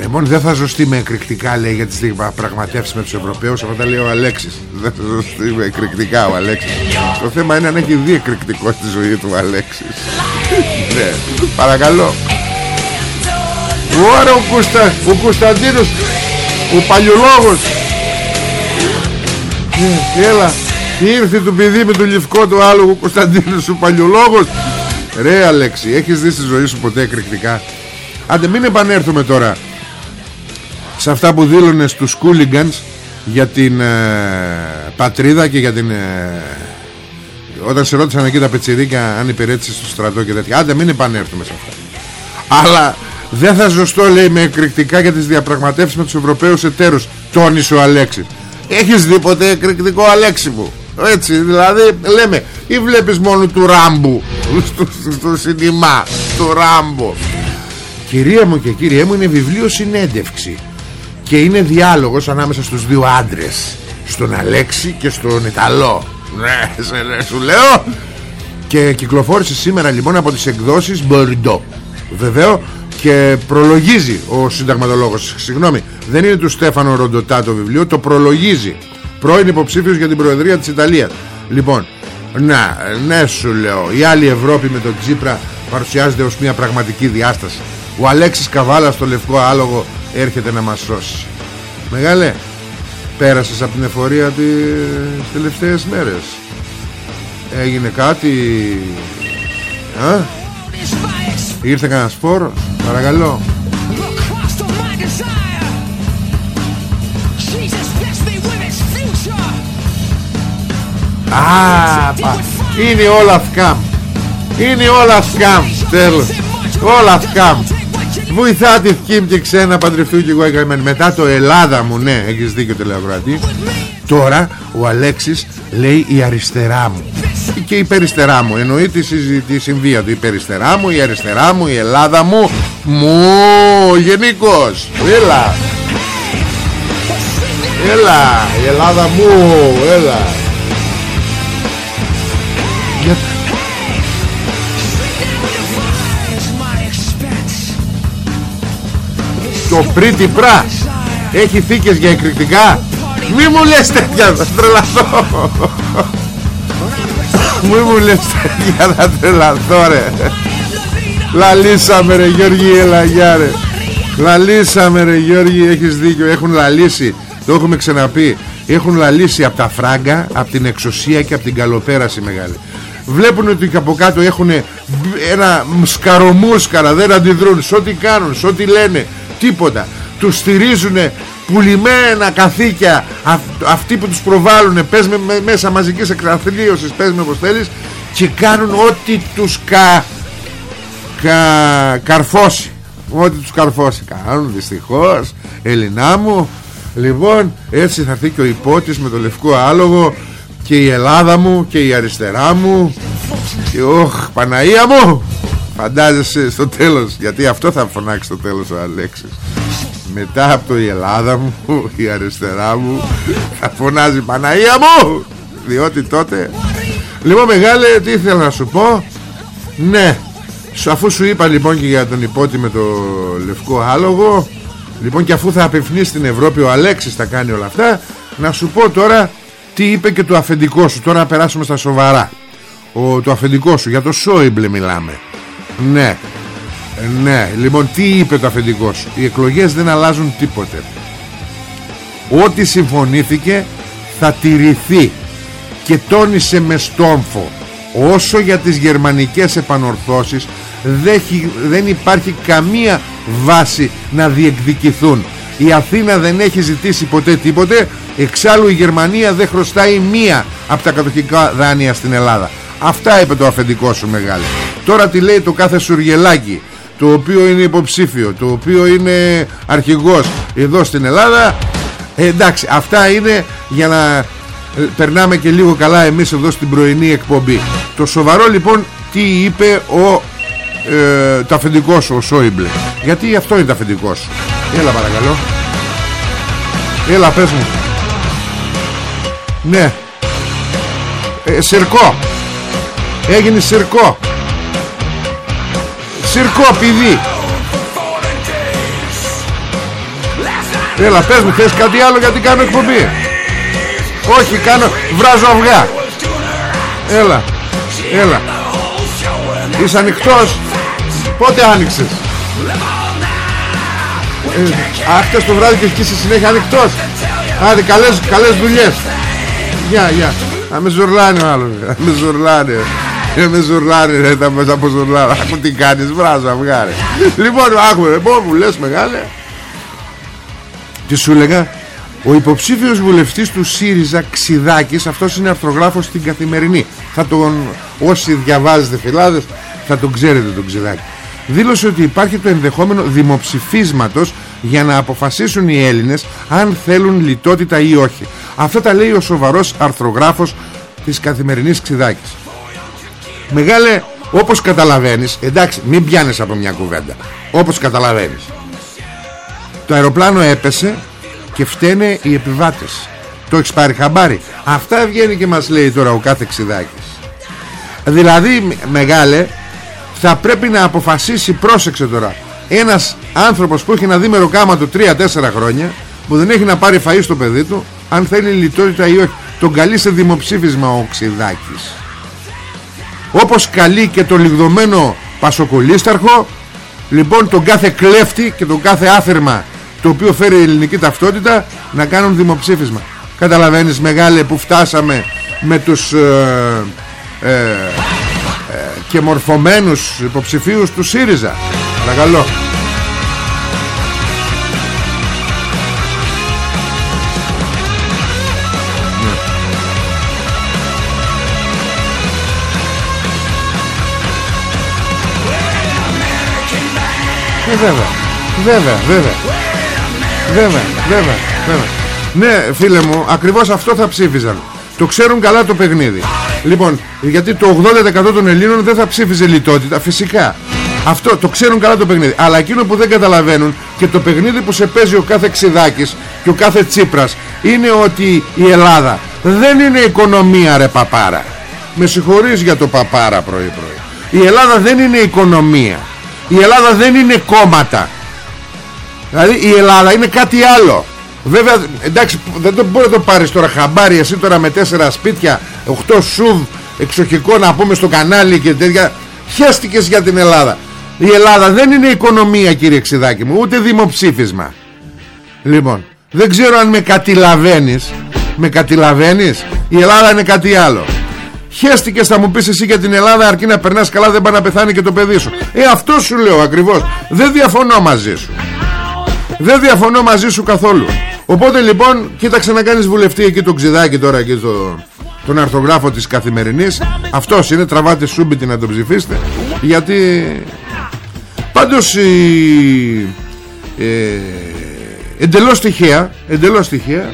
Λοιπόν δεν θα ζωστεί με εκρηκτικά λέει για τις πραγματεύσεις με τους Ευρωπαίους. Αυτό τα λέει ο Αλέξης. Δεν θα ζωστεί με εκρηκτικά ο Αλέξης. Το θέμα είναι αν έχει δει εκρηκτικό στη ζωή του ο Αλέξης. Ναι. Παρακαλώ. Ωραία ο, Κουστα, ο Κωνσταντίνος Ο παλιολόγος. Ναι, Έλα Ήρθε του παιδί με το λευκό του άλογο Κωνσταντίνος ο παλιολόγος. Ρε Αλέξη έχεις δει στη ζωή σου ποτέ εκρηκτικά; Άντε μην επανέρθουμε τώρα σε αυτά που δήλωνες στους Κούλιγκανς για την ε, πατρίδα και για την ε, όταν σε ρώτησαν εκεί τα πετσιρίκια αν υπηρέτησες στο στρατό και τέτοια. Άντε μην επανέλθουμε σε αυτά. Αλλά δεν θα ζωστώ λέει με εκρηκτικά για τις διαπραγματεύσεις με τους Ευρωπαίους εταίρους τόνισε ο Αλέξης. Έχεις δει ποτέ εκρηκτικό Αλέξη μου; Έτσι δηλαδή λέμε ή βλέπεις μόνο του Ράμπου στο, στο, στο σινημά του Ράμπου. Κυρία μου και κύριε μου είναι βιβλίο συνέντευξη και είναι διάλογος ανάμεσα στους δύο άντρες στον Αλέξη και στον Ιταλό. Ναι, σου λέω. Και κυκλοφόρησε σήμερα λοιπόν από τις εκδόσεις Μπορντό βεβαίως και προλογίζει ο συνταγματολόγος. Συγγνώμη δεν είναι του Στέφανο Ροντοτά το βιβλίο το προλογίζει. Πρώην υποψήφιος για την Προεδρία της Ιταλίας. Λοιπόν να, ναι σου λέω η άλλη Ευρώπη με τον Τσίπρα παρουσιάζεται ως μια πραγματική διάσταση. Ο Αλέξης Καβάλας στο Λευκό Άλογο έρχεται να μας σώσει. Μεγάλε Πέρασες από την εφορία τις τελευταίες μέρες. Έγινε κάτι Α; Ήρθε κανένα σπόρο Παρακαλώ. Α, είναι όλα σκάμ. Είναι όλα σκάμ Τέλος. Όλα σκάμ. Βοηθά τη Κιμ και ξένα παντρευτού και εγώ έκανα Μετά το Ελλάδα μου ναι έχεις δίκιο τελεοκρατή Τώρα ο Αλέξης λέει η αριστερά μου Και η περιστερά μου. Εννοεί τη, τη συμβία του. Η περιστερά μου, η αριστερά μου, η Ελλάδα μου. Μου γενικός Έλα. Έλα η Ελλάδα μου. Έλα. Το πρίτι πρά Έχει θήκες για εκρηκτικά. Μη μου λες τέτοια Θα τρελαθώ Μη μου λες τέτοια Θα τρελαθώ ρε. Λαλήσαμε ρε Γιώργη Ελαγιά ρε. Λαλήσαμε ρε Γιώργη Έχεις δίκιο. Έχουν λαλήσει Το έχουμε ξαναπεί. Έχουν λαλήσει από τα φράγκα Από την εξουσία και από την καλοπέραση μεγάλη. Βλέπουν ότι από κάτω έχουν ένα σκαρομούσκαρα Δεν αντιδρούν. Σε ό,τι κάνουν Σε ό,τι λένε τίποτα. Τους στηρίζουν πουλημένα καθήκια αυτοί που τους προβάλλουν πες με, μέσα μαζικής εκαθλίωσης πες με πως θέλεις και κάνουν ό,τι τους κα, κα, καρφώσει. Ό,τι τους καρφώσει κάνουν δυστυχώς. Ελληνά μου λοιπόν έτσι θα έρθει και ο υπότης με το λευκό άλογο και η Ελλάδα μου και η αριστερά μου. Και όχ Παναία μου φαντάζεσαι στο τέλος γιατί αυτό θα φωνάξει στο τέλος ο Αλέξης. Μετά από το η Ελλάδα μου η αριστερά μου θα φωνάζει Παναία μου διότι τότε λοιπόν μεγάλε τι ήθελα να σου πω; Ναι αφού σου είπα λοιπόν και για τον υπότι με το λευκό άλογο λοιπόν και αφού θα απευθυνείς στην Ευρώπη ο Αλέξης θα κάνει όλα αυτά να σου πω τώρα τι είπε και το αφεντικό σου. Τώρα να περάσουμε στα σοβαρά. Ο, το αφεντικό σου για το Σόιμπλε μιλάμε ναι. Ναι. Λοιπόν τι είπε το αφεντικός; Σου οι εκλογές δεν αλλάζουν τίποτε. Ό,τι συμφωνήθηκε θα τηρηθεί και τόνισε με στόμφο. Όσο για τις γερμανικές επανορθώσεις δεν υπάρχει καμία βάση να διεκδικηθούν. Η Αθήνα δεν έχει ζητήσει ποτέ τίποτε εξάλλου η Γερμανία δεν χρωστάει μία από τα κατοχικά δάνεια στην Ελλάδα αυτά είπε το αφεντικό σου μεγάλο τώρα τι λέει το κάθε σουργελάκι το οποίο είναι υποψήφιο το οποίο είναι αρχηγός εδώ στην Ελλάδα. Ε, εντάξει αυτά είναι για να ε, περνάμε και λίγο καλά εμείς εδώ στην πρωινή εκπομπή. Το σοβαρό λοιπόν τι είπε ο ε, το αφεντικό σου ο Σόιμπλε. Γιατί αυτό είναι το αφεντικό σου. Έλα παρακαλώ. Έλα πες μου. Ναι. Ε, Συρκό Έγινε συρκό Συρκό πηδί Έλα πες μου θες κάτι άλλο γιατί κάνω εκπομπή; Όχι κάνω Βράζω αυγά. Έλα Έλα. Είσαι ανοιχτός; Πότε άνοιξες; Ε, το βράδυ και εκεί στη συνέχεια ανοιχτός; Άντε καλές, καλές δουλειές. Γεια γεια. Θα με ζουρλάνει ο άλλος Θα με ζουρλάνει ε, με ζουρλάνει ρε θα με από ζουρλάνει Άκου τι κάνεις βράζω αυγάρε Λοιπόν άκου λοιπόν μου λες μεγάλε. Τι σου έλεγα ο υποψήφιος βουλευτής του ΣΥΡΙΖΑ Ξιδάκης Αυτός είναι αρθρογράφος στην Καθημερινή. Θα τον όσοι διαβάζετε φυλάδες Θα τον ξέρετε τον Ξιδάκη Δήλωσε ότι υπάρχει το ενδεχόμενο δημοψηφίσματος Για να αποφασίσουν οι Έλληνες Αν θέλουν λιτότητα ή όχι. Αυτό τα λέει ο σοβαρός αρθρογράφος Της Καθημερινής Ξιδάκης Μεγάλε όπως καταλαβαίνεις Εντάξει μην πιάνεις από μια κουβέντα. Όπως καταλαβαίνεις Το αεροπλάνο έπεσε Και φταίνε οι επιβάτες. Το έχεις πάρει χαμπάρι; Αυτά βγαίνει και μας λέει τώρα ο κάθε ξιδάκης Δηλαδή μεγάλε Θα πρέπει να αποφασίσει Πρόσεξε τώρα Ένας άνθρωπος που έχει ένα δίμερο κάμα του 3-4 χρόνια Που δεν έχει να πάρει φαΐ στο παιδί του Αν θέλει λιτότητα ή όχι. Τον καλεί σε δημοψήφισμα ο Ξιδάκης όπως καλεί και το λιγδωμένο Πασοκολίσταρχο λοιπόν τον κάθε κλέφτη και τον κάθε άθερμα το οποίο φέρει η ελληνική ταυτότητα να κάνουν δημοψήφισμα. Καταλαβαίνεις μεγάλε που φτάσαμε με τους ε, ε, ε, και μορφωμένους υποψηφίους του ΣΥΡΙΖΑ. Παρακαλώ Ε, βέβαια. Βέβαια, βέβαια. Βέβαια, βέβαια, βέβαια. Ναι, φίλε μου, ακριβώς αυτό θα ψήφιζαν. Το ξέρουν καλά το παιχνίδι. Λοιπόν, γιατί το 80% των Ελλήνων δεν θα ψήφιζε λιτότητα, φυσικά. Αυτό το ξέρουν καλά το παιχνίδι. Αλλά εκείνο που δεν καταλαβαίνουν και το παιχνίδι που σε παίζει ο κάθε Ξιδάκης και ο κάθε Τσίπρας είναι ότι η Ελλάδα δεν είναι οικονομία ρε παπάρα. Με συγχωρείς για το παπάρα πρωί πρωί. Η Ελλάδα δεν είναι οικονομία. Η Ελλάδα δεν είναι κόμματα. Δηλαδή η Ελλάδα είναι κάτι άλλο. Βέβαια εντάξει δεν το μπορεί να το πάρεις τώρα χαμπάρι Εσύ τώρα με τέσσερα σπίτια Οχτώ σουβ εξοχικό να πούμε στο κανάλι και τέτοια. Χέστηκες για την Ελλάδα. Η Ελλάδα δεν είναι οικονομία κύριε Ξιδάκη μου Ούτε δημοψήφισμα. Λοιπόν δεν ξέρω αν με κατηλαβαίνεις. Με κατηλαβαίνεις. Η Ελλάδα είναι κάτι άλλο Χέστηκες θα μου πεις εσύ για την Ελλάδα αρκεί να περνάς καλά δεν πάει να πεθάνει και το παιδί σου. Ε αυτό σου λέω ακριβώς. Δεν διαφωνώ μαζί σου. Δεν διαφωνώ μαζί σου καθόλου. Οπότε λοιπόν κοίταξε να κάνεις βουλευτή εκεί το ξιδάκι τώρα εκεί στο, τον αρθογράφο της Καθημερινής. Αυτός είναι τραβάτε σούμπιτι να τον ψηφίσετε. Γιατί πάντως η, ε, εντελώς τυχαία εντελώς τυχαία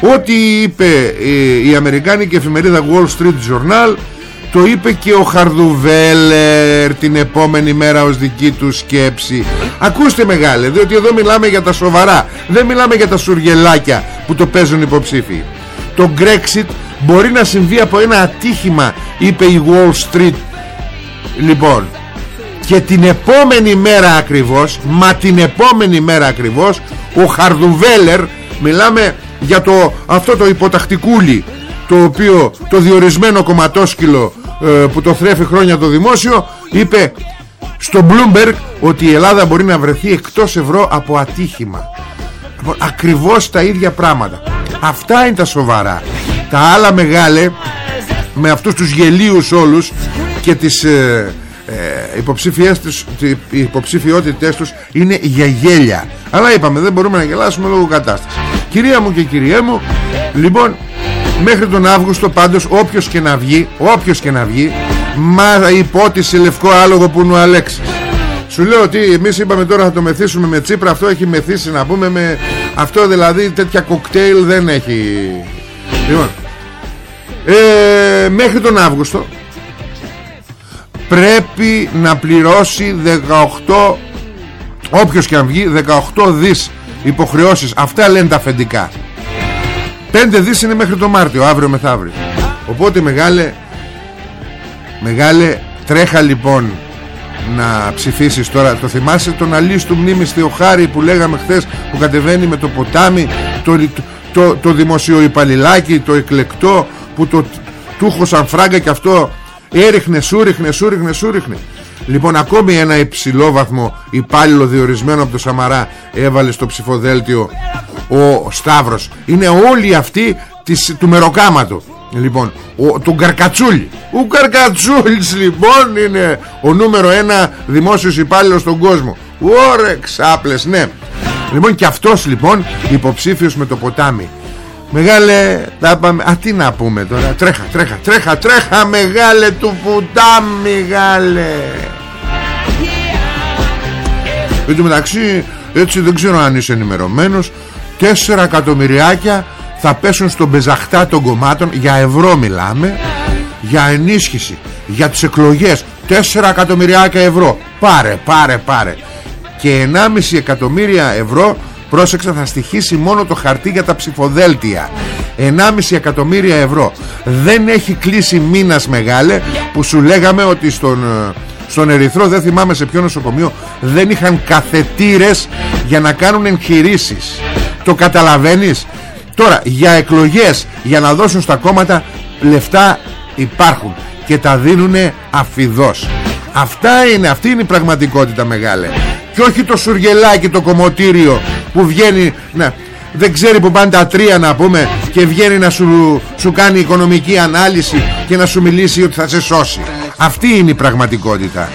ό,τι είπε η, η Αμερικάνικη εφημερίδα Wall Street Journal το είπε και ο Χαρδουβέλερ την επόμενη μέρα ως δική του σκέψη. Ακούστε μεγάλε Διότι εδώ μιλάμε για τα σοβαρά. Δεν μιλάμε για τα σουργελάκια που το παίζουν υποψήφοι. Το Brexit μπορεί να συμβεί από ένα ατύχημα Είπε η Wall Street. Λοιπόν Και την επόμενη μέρα ακριβώς Μα την επόμενη μέρα ακριβώς Ο Χαρδουβέλερ Μιλάμε για το, αυτό το υποτακτικούλι το οποίο το διορισμένο κομματόσκυλο ε, που το θρέφει χρόνια το δημόσιο είπε στο Bloomberg ότι η Ελλάδα μπορεί να βρεθεί εκτός ευρώ από ατύχημα. Λοιπόν, ακριβώς τα ίδια πράγματα. Αυτά είναι τα σοβαρά. Τα άλλα μεγάλε με αυτούς τους γελίους όλους και τις ε, ε, υποψήφιές τους, οι υποψηφιότητες τους είναι για γέλια. Αλλά είπαμε δεν μπορούμε να γελάσουμε λόγω κατάστασης κυρία μου και κυρία μου λοιπόν Μέχρι τον Αύγουστο πάντως όποιος και να βγει Όποιος και να βγει Μα υπότιση λευκό άλογο που είναι ο Αλέξης. Σου λέω ότι εμείς είπαμε τώρα θα το μεθύσουμε με τσίπρα Αυτό έχει μεθύσει να πούμε με Αυτό δηλαδή τέτοια κοκτέιλ δεν έχει. Λοιπόν ε, Μέχρι τον Αύγουστο Πρέπει να πληρώσει 18 Όποιος και αν βγει 18 δις υποχρεώσεις. Αυτά λένε τα αφεντικά. 5 δις είναι μέχρι το Μάρτιο Αύριο μεθαύριο. Οπότε μεγάλε Μεγάλε τρέχα λοιπόν να ψηφίσεις τώρα. Το θυμάσαι τον αλής του μνήμης Θεοχάρη που λέγαμε χθες Που κατεβαίνει με το ποτάμι Το, το, το, δημοσιοϊπαλληλάκι Το εκλεκτό Που το τούχος σαν φράγκα και αυτό Έριχνε, σούριχνε, σούριχνε, σούριχνε Λοιπόν ακόμη ένα υψηλό βαθμό υπάλληλο διορισμένο από το Σαμαρά έβαλε στο ψηφοδέλτιο ο Σταύρος. Είναι όλοι αυτοί της, του μεροκάματο. Λοιπόν ο, του Καρκατσούλη ο Καρκατσούλης λοιπόν είναι ο νούμερο ένα δημόσιος υπάλληλος στον κόσμο. Ωρε ξάπλες ναι. Λοιπόν και αυτός λοιπόν υποψήφιος με το ποτάμι. Μεγάλε, πάμε, α τι να πούμε τώρα, τρέχα, τρέχα, τρέχα, τρέχα μεγάλε του ποτάμι, μεγάλε. Εν τω μεταξύ, έτσι δεν ξέρω αν είσαι ενημερωμένος, Τέσσερα εκατομμυριάκια θα πέσουν στον πεζαχτά των κομμάτων. Για ευρώ μιλάμε για ενίσχυση για τις εκλογές. Τέσσερα εκατομμυριάκια ευρώ. Πάρε πάρε πάρε. Και 1,5 εκατομμύρια ευρώ πρόσεξα θα στοιχήσει μόνο το χαρτί για τα ψηφοδέλτια. 1,5 εκατομμύρια ευρώ. Δεν έχει κλείσει μήνας μεγάλε που σου λέγαμε ότι στον ε, στον Ερυθρό δεν θυμάμαι σε ποιο νοσοκομείο δεν είχαν καθετήρες για να κάνουν εγχειρήσεις. Το καταλαβαίνεις; Τώρα για εκλογές για να δώσουν στα κόμματα λεφτά υπάρχουν και τα δίνουν αφιδώς. Αυτά είναι αυτή είναι η πραγματικότητα μεγάλη και όχι το σουργελάκι το κομμωτήριο που βγαίνει να, δεν ξέρει που πάνε τα τρία να πούμε και βγαίνει να σου, σου κάνει οικονομική ανάλυση και να σου μιλήσει ότι θα σε σώσει αυτή είναι η πραγματικότητα.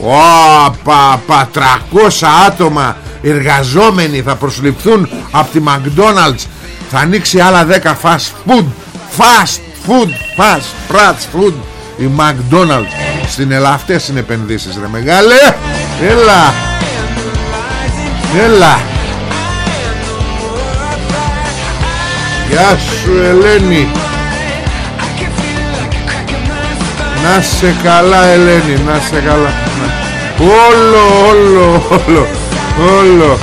Ω, πα, πα, 300 άτομα εργαζόμενοι θα προσληφθούν από τη McDonald's. Θα ανοίξει άλλα 10 fast food. Fast food fast fast food. Η McDonald's. Στην Ελλάδα αυτές είναι επενδύσεις ρε μεγάλε. Έλα. Έλα. Γεια σου Ελένη Να σε καλά Ελένη Να σε καλά. Όλο όλο όλο Όλο.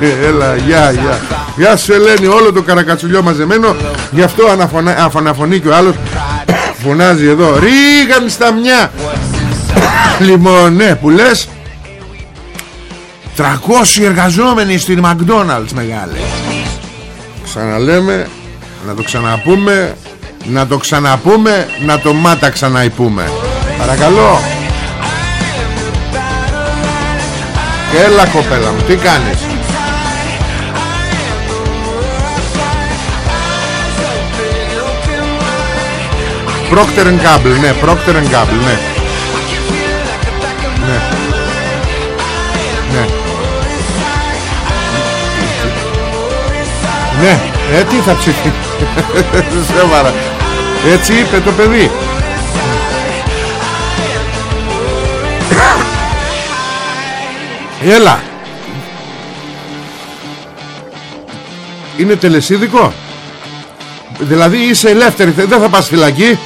Έλα γεια γεια. Γεια σου Ελένη όλο το καρακατσουλιό μαζεμένο. Γι' αυτό αναφωνεί και ο άλλος. Φωνάζει εδώ. Ρίγαν στα μια Λοιπόν ναι που λες. 300 εργαζόμενοι στην McDonald's μεγάλη Ξαναλέμε Να το ξαναπούμε Να το ξαναπούμε Να το μάτα ξαναϊπούμε. Παρακαλώ. Έλα κοπέλα μου, τι κάνεις; Procter Gamble, ναι, Procter Gamble, ναι. Ναι. Ναι. Ναι, ε, τι θα ψηφίσει. Έτσι είπε το παιδί. Έλα. Είναι τελεσίδικο; Δηλαδή είσαι ελεύθερη, δεν θα πας φυλακή;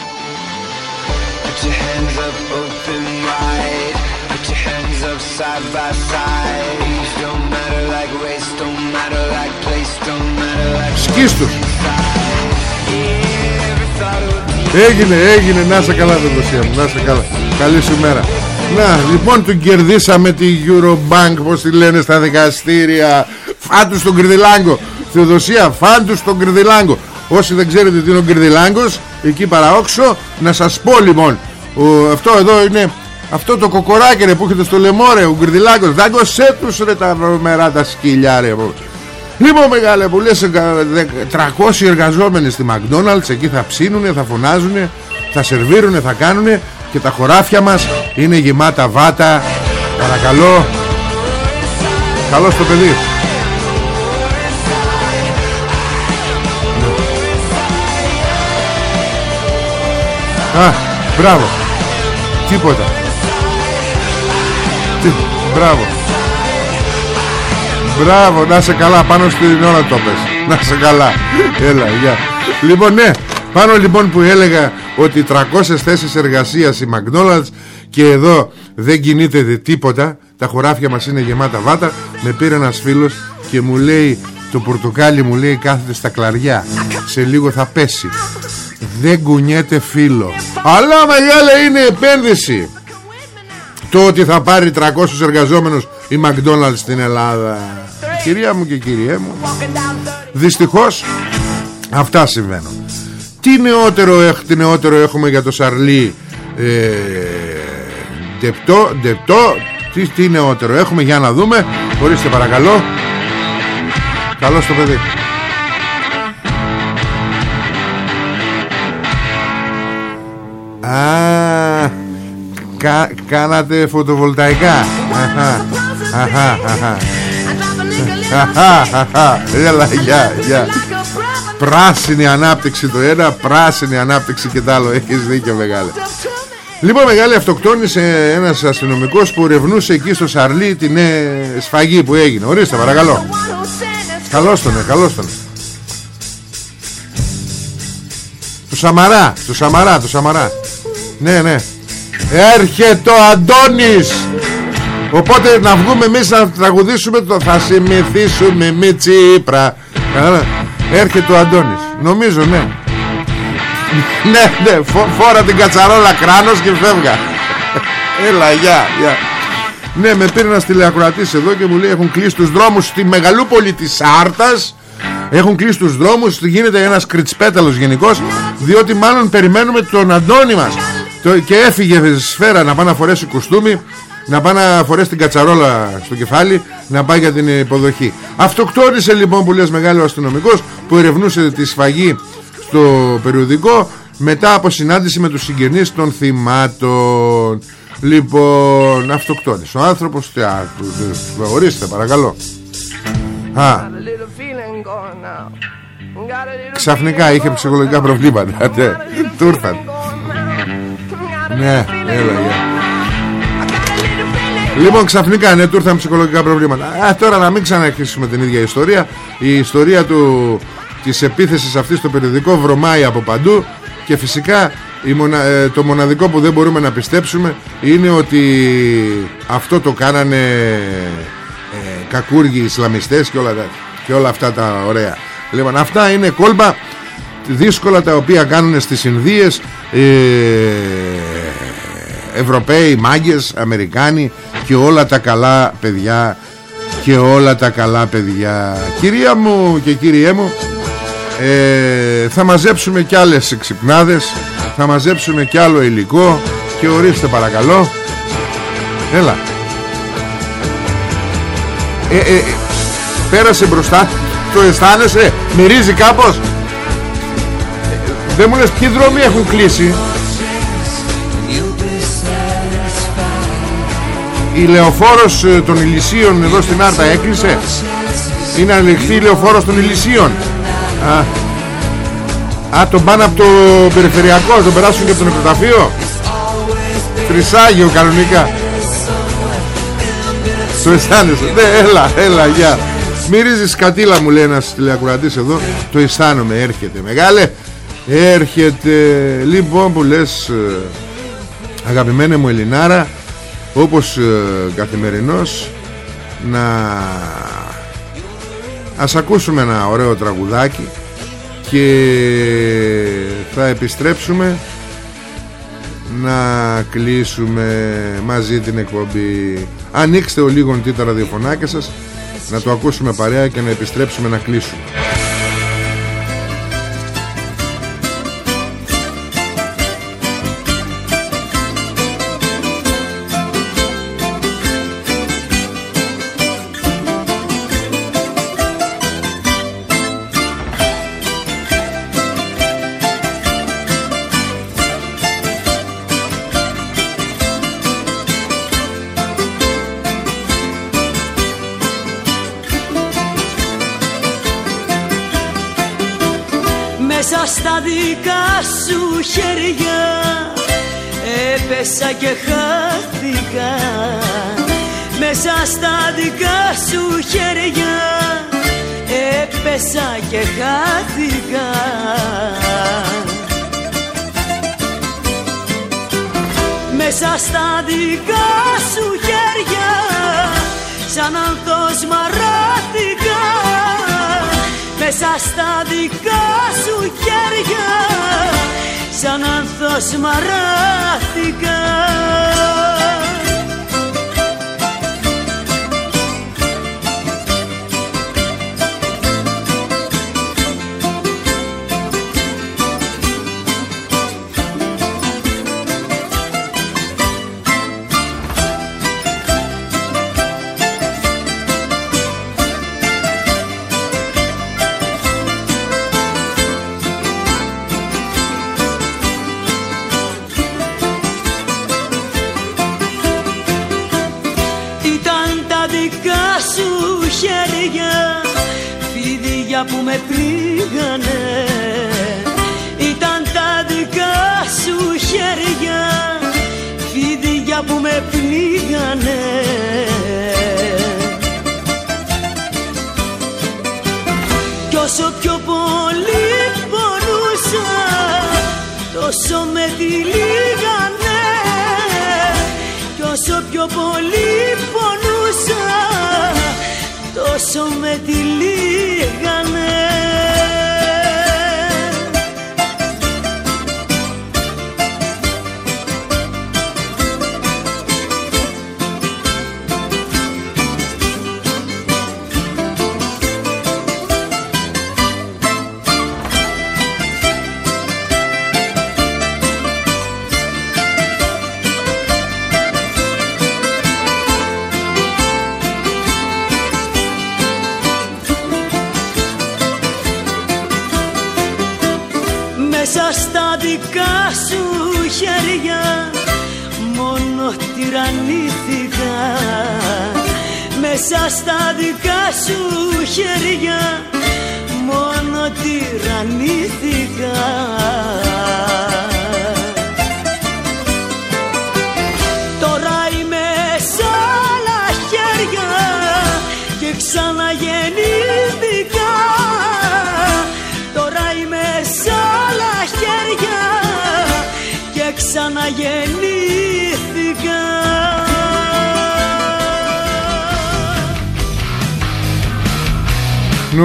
Σκίστους Έγινε, έγινε, να σε καλά Θεοδοσία μου, να σε καλά. Καλή σου μέρα. Να, λοιπόν του κερδίσαμε τη Eurobank Πως τη λένε στα δικαστήρια. Φάντου στον Κρυδιλάγκο Θεοδοσία, φάντου στον Κρυδιλάγκο Όσοι δεν ξέρετε τι είναι ο Κρυδιλάγκος Εκεί παραόξω Να σας πω λοιπόν ο, Αυτό εδώ είναι αυτό το κοκοράκι ρε, που έχετε στο λαιμό ρε Ο Γκριδιλάκος Δάγκωσέ τους ρε τα βρωμερά τα σκυλιά ρε Λοιπόν μεγάλε που λες 300 εργαζόμενοι στη McDonald's Εκεί θα ψήνουνε, θα φωνάζουνε Θα σερβίρουνε, θα κάνουνε Και τα χωράφια μας είναι γεμάτα βάτα. Παρακαλώ. Καλό στο παιδί. Α, μπράβο. Τίποτα. Τίποτα, μπράβο Μπράβο, να σε καλά πάνω στην ώρα το πες. Να σε καλά. Έλα, γεια. Λοιπόν ναι, πάνω λοιπόν που έλεγα Ότι 300 θέσεις εργασίας η McDonald's Και εδώ δεν κινείται τίποτα Τα χωράφια μας είναι γεμάτα βάτα Με πήρε ένας φίλος και μου λέει Το πορτοκάλι μου λέει κάθεται στα κλαριά. Σε λίγο θα πέσει. Δεν κουνιέται φίλο. Αλλά μεγάλα είναι επένδυση. Το ότι θα πάρει 300 εργαζόμενους η McDonald's στην Ελλάδα. Κυρία μου και κυριέ μου Δυστυχώς Αυτά συμβαίνουν. Τι νεότερο, τι νεότερο έχουμε για το Σαρλί ε, Ντεπτό Ντεπτό τι, τι νεότερο έχουμε για να δούμε. Ορίστε παρακαλώ. Καλώς το παιδί. Α, κα, κάνατε φωτοβολταϊκά. Αχα, αχα, αχα. Έλα γεια γεια. Πράσινη ανάπτυξη το ένα Πράσινη ανάπτυξη και το άλλο. Έχεις δίκιο μεγάλε. Λοιπόν μεγάλη αυτοκτόνησε ένας αστυνομικός Που ρευνούσε εκεί στο Σαρλί Την σφαγή που έγινε. Ορίστε παρακαλώ. Καλώς τον, καλώς τον. Του Σαμαρά Του Σαμαρά, του Σαμαρά. Ναι, ναι. Έρχεται ο Αντώνης Οπότε να βγούμε εμείς να τραγουδήσουμε το Θα συμμεθήσουμε με τσίπρα Έρχεται ο Αντώνης. Νομίζω ναι. Ναι ναι φόρα την κατσαρόλα κράνος και φεύγα. Έλα γεια γεια. Ναι με πήρε ένας τηλεακροατής εδώ και μου λέει Έχουν κλείσει τους δρόμους στη Μεγαλούπολη της Άρτας έχουν κλείσει τους δρόμους. Γίνεται ένας κριτσπέταλος γενικός Διότι μάλλον περιμένουμε τον Αντώνη μας Και έφυγε σφαίρα να πάει να φορέσει κουστούμι να πάει να φορέσει την κατσαρόλα στο κεφάλι να πάει για την υποδοχή. Αυτοκτόνησε λοιπόν που λες μεγάλο αστυνομικός που ερευνούσε τη σφαγή στο περιοδικό μετά από συνάντηση με τους συγγενείς των θυμάτων. Λοιπόν αυτοκτόνησε. Ο άνθρωπος ορίστε παρακαλώ. Α. Ξαφνικά είχε ψυχολογικά προβλήματα Του ήρθαν. Ναι, έλα, yeah. Λοιπόν ξαφνικά ναι του ήρθαν ψυχολογικά προβλήματα. Α, Τώρα να μην ξαναρχίσουμε την ίδια ιστορία. Η ιστορία του, της επίθεσης αυτής στο περιοδικό βρωμάει από παντού Και φυσικά η ε, το μοναδικό που δεν μπορούμε να πιστέψουμε Είναι ότι αυτό το κάνανε ε, κακούργοι Ισλαμιστές και όλα, και όλα αυτά τα ωραία. Λοιπόν αυτά είναι κόλπα δύσκολα τα οποία κάνουν στις Ινδίες ε, Ευρωπαίοι, μάγκες, Αμερικάνοι και όλα τα καλά παιδιά. Και όλα τα καλά παιδιά. Κυρία μου και κύριέ μου ε, θα μαζέψουμε κι άλλες εξυπνάδες θα μαζέψουμε κι άλλο υλικό και ορίστε παρακαλώ. Έλα. Ε, ε, ε πέρασε μπροστά. Το αισθάνεσαι; Μυρίζει κάπως; Ε, δεν μου λες ποιοι δρόμοι έχουν κλείσει; Η λεωφόρος ε, των Ηλυσίων εδώ στην Άρτα έκλεισε; Είναι ανοιχτή η λεωφόρος των Ηλυσίων; Α, Α τον πάνε από το περιφερειακό Τον περάσουν και από το νεκροταφείο Τρισάγιο κανονικά. Το αισθάνεσαι. Ναι έλα έλα γεια. Μυρίζεις κατήλα μου λέει ένας τηλεακουρατής εδώ. Το αισθάνομαι έρχεται μεγάλε. Έρχεται. Λοιπόν που λες ε, Αγαπημένε μου Ελληνάρα Όπως ε, καθημερινός Να Ας ακούσουμε ένα ωραίο τραγουδάκι Και Θα επιστρέψουμε Να κλείσουμε Μαζί την εκπομπή. Ανοίξτε ο λίγον τι τα ραδιοφωνάκια σας Να το ακούσουμε παρέα Και να επιστρέψουμε να κλείσουμε δικά σου χέρια. Έπεσα και χάθηκα Μέσα στα δικά σου χέρια. Έπεσα και χάθηκα. Μέσα στα δικά σου χέρια σαν ανθός μαράθηκα μέσα στα δικά σου χέρια σαν ανθός μαράθηκα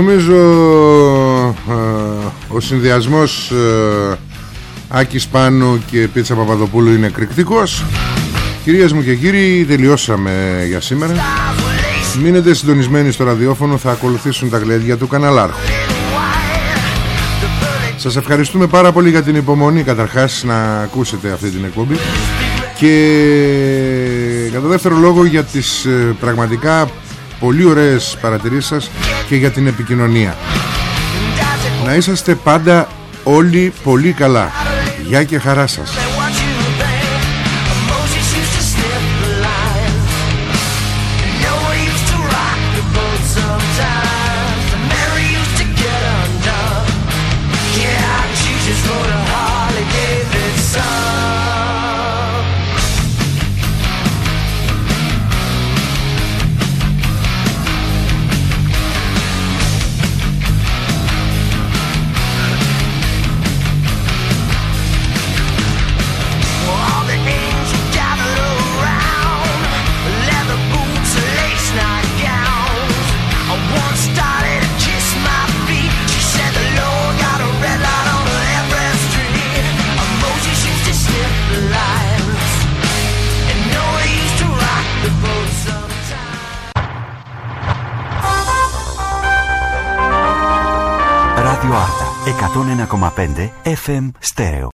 Νομίζω ε, ο συνδυασμός ε, Άκης Πάνου και Πίτσα Παπαδοπούλου είναι εκρηκτικός. Κυρίες μου και κύριοι τελειώσαμε για σήμερα. Μείνετε συντονισμένοι στο ραδιόφωνο θα ακολουθήσουν τα γλέντια του καναλάρχου. Σας ευχαριστούμε πάρα πολύ για την υπομονή καταρχάς να ακούσετε αυτή την εκπομπή. Και κατά δεύτερο λόγο για τις ε, πραγματικά πολύ ωραίες παρατηρήσεις σας και για την επικοινωνία. Να είσαστε πάντα όλοι πολύ καλά. Γεια και χαρά σας FM Stereo.